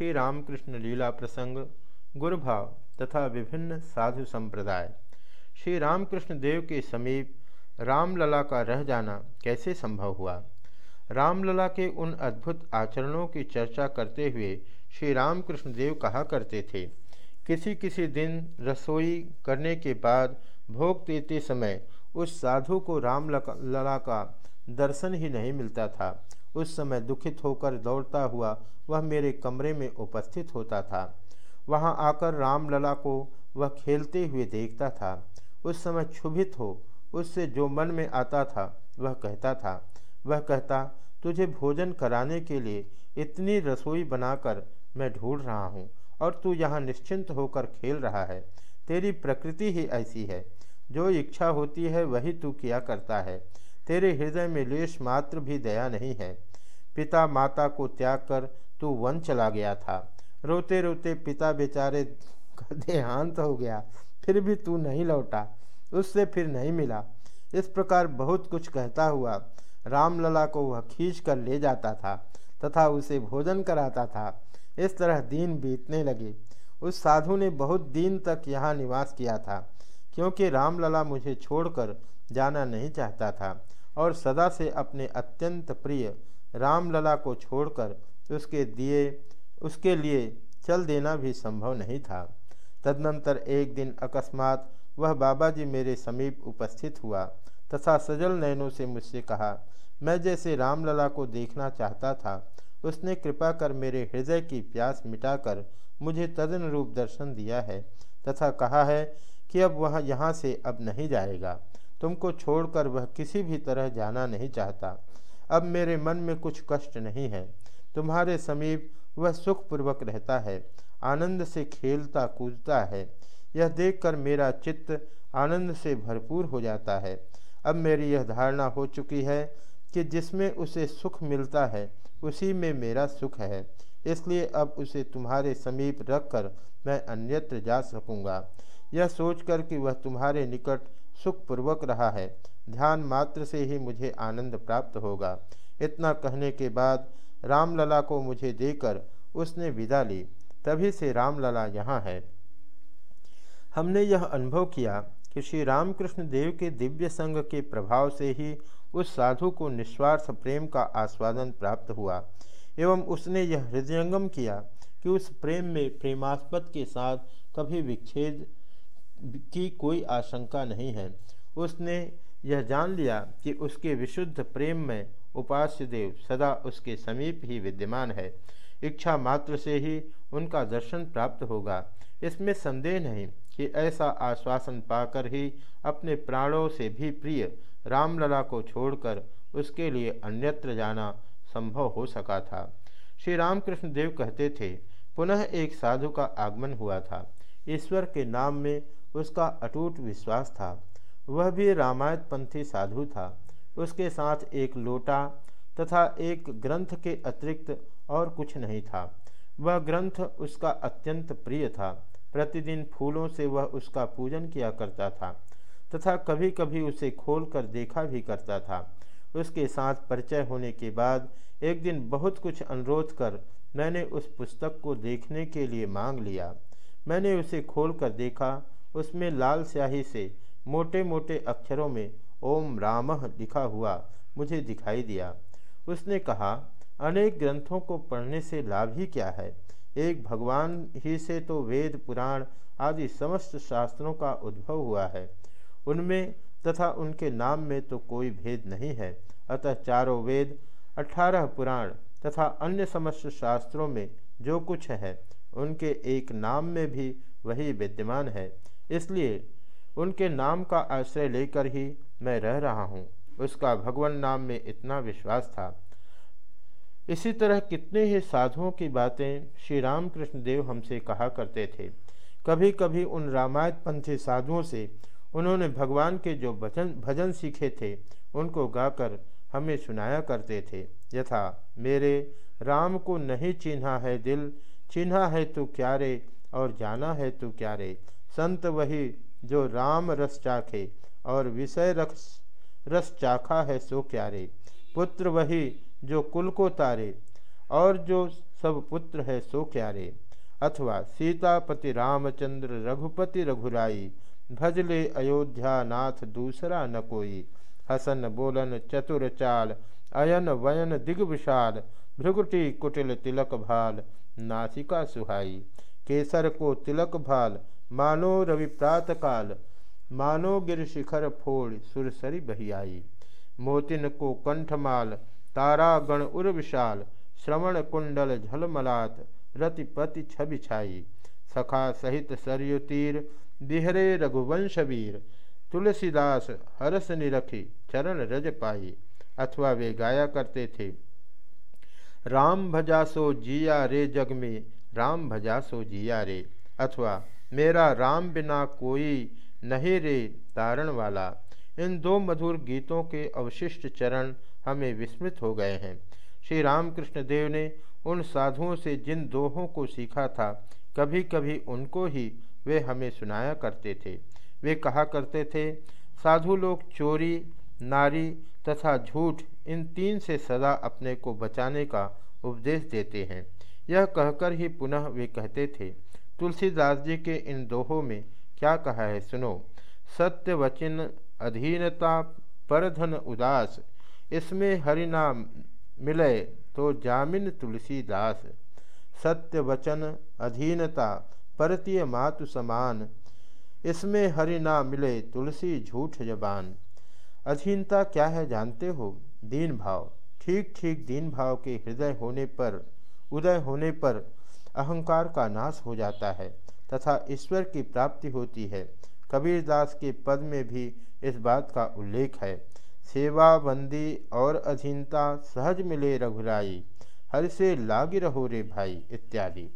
श्री रामकृष्ण लीला प्रसंग, गुरुभाव तथा विभिन्न साधु संप्रदाय। श्री रामकृष्ण देव के समीप रामलला का रह जाना कैसे संभव हुआ? रामलला के उन अद्भुत आचरणों की चर्चा करते हुए श्री रामकृष्ण देव कहा करते थे किसी किसी दिन रसोई करने के बाद भोग देते समय उस साधु को रामलला का दर्शन ही नहीं मिलता था। उस समय दुखित होकर दौड़ता हुआ वह मेरे कमरे में उपस्थित होता था। वहाँ आकर रामलला को वह खेलते हुए देखता था। उस समय क्षुभित हो, उससे जो मन में आता था, वह कहता था, वह कहता, तुझे भोजन कराने के लिए इतनी रसोई बनाकर मैं ढूंढ रहा हूँ और तू यहाँ निश्चिंत होकर खेल रहा है। तेरी प्रकृति ही ऐसी है। जो इच्छा होती है वही तू किया करता है। तेरे हृदय में लेश मात्र भी दया नहीं है। पिता माता को त्याग कर तू वन चला गया था। रोते रोते पिता बेचारे का देहांत हो गया। फिर भी तू नहीं लौटा। उससे फिर नहीं मिला। इस प्रकार बहुत कुछ कहता हुआ रामलला को वह खींच कर ले जाता था तथा उसे भोजन कराता था। इस तरह दिन बीतने लगे। उस साधु ने बहुत दिन तक यहाँ निवास किया था, क्योंकि रामलला मुझे छोड़कर जाना नहीं चाहता था। और सदा से अपने अत्यंत प्रिय रामलला को छोड़कर उसके दिए, उसके लिए चल देना भी संभव नहीं था। तदनंतर एक दिन अकस्मात वह बाबा जी मेरे समीप उपस्थित हुआ। तथा सजल नयनों से मुझसे कहा, मैं जैसे रामलला को देखना चाहता था, उसने कृपा कर मेरे हृदय की प्यास मिटाकर मुझे तदन रूप दर्शन दिया है। तथा कहा है कि अब वह यहाँ से अब नहीं जाएगा। तुमको छोड़कर वह किसी भी तरह जाना नहीं चाहता। अब मेरे मन में कुछ कष्ट नहीं है। तुम्हारे समीप वह सुखपूर्वक रहता है, आनंद से खेलता कूदता है। यह देखकर मेरा चित्त आनंद से भरपूर हो जाता है। अब मेरी यह धारणा हो चुकी है कि जिसमें उसे सुख मिलता है, उसी में मेरा सुख है। इसलिए अब उसे तुम्हारे समीप रखकर मैं अन्यत्र जा सकूँगा। यह सोचकर कि वह तुम्हारे निकट सुखपूर्वक रहा है। ध्यान मात्र से ही मुझे आनंद प्राप्त होगा। इतना कहने के बाद रामलला को मुझे देकर उसने विदा ली। तभी से रामलला यहाँ है। हमने यह अनुभव किया कि श्री रामकृष्ण देव के दिव्य संग के प्रभाव से ही उस साधु को निस्वार्थ प्रेम का आस्वादन प्राप्त हुआ एवं उसने यह हृदयंगम किया कि उस प्रेम में प्रेमास्पद के साथ कभी विच्छेद की कोई आशंका नहीं है। उसने यह जान लिया कि उसके विशुद्ध प्रेम में उपास्य देव सदा उसके समीप ही विद्यमान है। इच्छा मात्र से ही उनका दर्शन प्राप्त होगा। इसमें संदेह नहीं कि ऐसा आश्वासन पाकर ही अपने प्राणों से भी प्रिय रामलला को छोड़कर उसके लिए अन्यत्र जाना संभव हो सका था। श्री रामकृष्ण देव कहते थे, पुनः एक साधु का आगमन हुआ था। ईश्वर के नाम में उसका अटूट विश्वास था। वह भी रामायण पंथी साधु था। उसके साथ एक लोटा तथा एक ग्रंथ के अतिरिक्त और कुछ नहीं था। वह ग्रंथ उसका अत्यंत प्रिय था। प्रतिदिन फूलों से वह उसका पूजन किया करता था तथा कभी कभी उसे खोलकर देखा भी करता था। उसके साथ परिचय होने के बाद एक दिन बहुत कुछ अनुरोध कर मैंने उस पुस्तक को देखने के लिए मांग लिया। मैंने उसे खोलकर देखा, उसमें लाल स्याही से मोटे मोटे अक्षरों में ओम राम लिखा हुआ मुझे दिखाई दिया। उसने कहा, अनेक ग्रंथों को पढ़ने से लाभ ही क्या है? एक भगवान ही से तो वेद, पुराण आदि समस्त शास्त्रों का उद्भव हुआ है। उनमें तथा उनके नाम में तो कोई भेद नहीं है। अतः चारों वेद, अठारह पुराण तथा अन्य समस्त शास्त्रों में जो कुछ है उनके एक नाम में भी वही विद्यमान है। इसलिए उनके नाम का आश्रय लेकर ही मैं रह रहा हूँ। उसका भगवान नाम में इतना विश्वास था। इसी तरह कितने ही साधुओं की बातें श्री रामकृष्ण देव हमसे कहा करते थे। कभी कभी उन रामायण पंथी साधुओं से उन्होंने भगवान के जो भजन भजन सीखे थे, उनको गाकर हमें सुनाया करते थे। यथा, मेरे राम को नहीं चिन्हा है दिल चिन्हा है तो क्या रे और जाना है तो क्या रे संत वही जो राम रस चाखे और विषय रस रस चाखा है सो क्यारे। पुत्र वही जो कुल को तारे और जो सब पुत्र है सो क्यारे। अथवा सीतापति रामचंद्र रघुपति रघुराई भजले अयोध्या नाथ दूसरा न कोई। हसन बोलन चतुर चाल, अयन वयन दिग विशाल भृगुटी कुटिल तिलक भाल। नासिका सुहाई केसर को तिलक भाल, मानो रवि प्रात काल मानो गिर शिखर फोड़, सुरसरी बहियाई। मोतिन को कंठमाल तारा गण उर विशाल, श्रवण कुंडल झलमलात, रतिपति छवि छाई। सखा सहित सरयु तीर, बिहरे रघुवंशवीर तुलसीदास हरस निरखी, चरण रज पाई। अथवा वे गाया करते थे। राम भजा सो जिया रे जग में, राम भजा सो जिया रे। अथवा, मेरा राम बिना कोई नहीं रे तारण वाला। इन दो मधुर गीतों के अवशिष्ट चरण हमें विस्मृत हो गए हैं। श्री रामकृष्ण देव ने उन साधुओं से जिन दोहों को सीखा था कभी कभी उनको ही वे हमें सुनाया करते थे। वे कहा करते थे, साधु लोग चोरी नारी तथा झूठ इन तीन से सदा अपने को बचाने का उपदेश देते हैं। यह कहकर ही पुनः वे कहते थे, तुलसीदास जी के इन दोहों में क्या कहा है सुनो। सत्य वचन अधीनता परधन उदास, इसमें हरिनाम मिले तो जामिन तुलसीदास। सत्य वचन अधीनता परतीय मातु समान, इसमें हरि ना मिले तुलसी झूठ जबान। अधीनता क्या है जानते हो? दीन भाव। ठीक ठीक, दीन भाव के हृदय होने पर, उदय होने पर अहंकार का नाश हो जाता है तथा ईश्वर की प्राप्ति होती है। कबीरदास के पद में भी इस बात का उल्लेख है। सेवा, बंदी और अधीनता सहज मिले रघुराई, हर से लागी रहो रे भाई, इत्यादि।